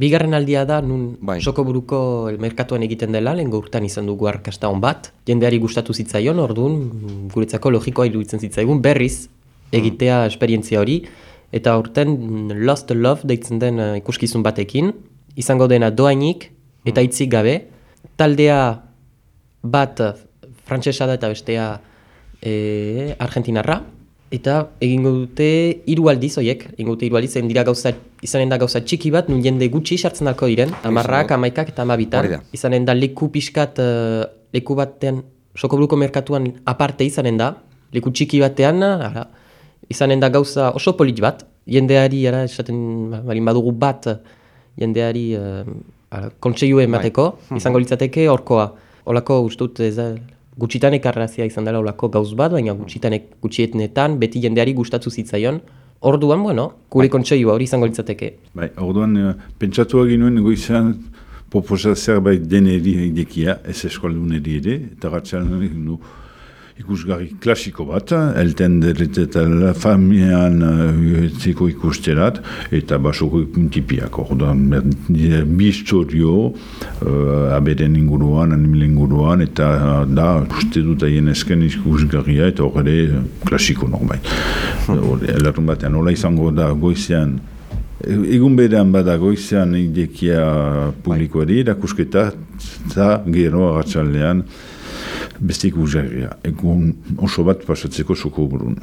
bigarren aldia da nun Bai. sokoburuko merkatuan egiten dela, lehen urtean izan dugu arkasta hon bat. Jendeari gustatu zitzaion, orduan guretzako logikoa iruditzen zitzaigun berriz egitea esperientzia hori. Eta aurten Lost Love deitzen den eh, ikuskizun batekin, izango dena doainik eta hitzik gabe. Taldea bat eh, frantsesa da eta bestea e, argentinarra. Eta egingo dute hiru aldiz hoiek, egingo dute hiru aldiz, dira gauza, izanen da gauza txiki bat, nun jende gutxi sartzen dalko diren, amarrak, amaikak eta amabitan. Izanen da leku pixkat, eh, leku batean, sokoburuko merkatuan aparte izanen da, leku txiki batean, ara, izanen da gauza oso polit bat, jendeari, ara, esaten, ba, balin badugu bat, jendeari uh, kontseilu emateko, izango litzateke horkoa. Olako ustut ez da, gutxitan ekarrazia izan dela olako gauz bat, baina gutxitan ek- gutxietenetan beti jendeari gustatu zitzaion. Orduan, bueno, gure kontseilua hori izango litzateke. Bai, orduan, eh, pentsatu egin nuen goizan proposa zerbait deneri idekia, ez eskalduneri ere, eta egin du ikusgarri klasiko bat, elten deret eta la familian uh, etziko ikusterat, eta basoko tipiak, orduan, ber- bi historio, uh, aberen inguruan, animile inguruan, eta uh, da, uste dut haien esken ikusgarria, eta horre klasiko norbait. Hori, Elarun batean, hola izango da goizean, Egun berean bada goizean idekia publikoari, erakusketa, eta gero agatxaldean beste ikusgarria. Egun oso bat pasatzeko soko burun.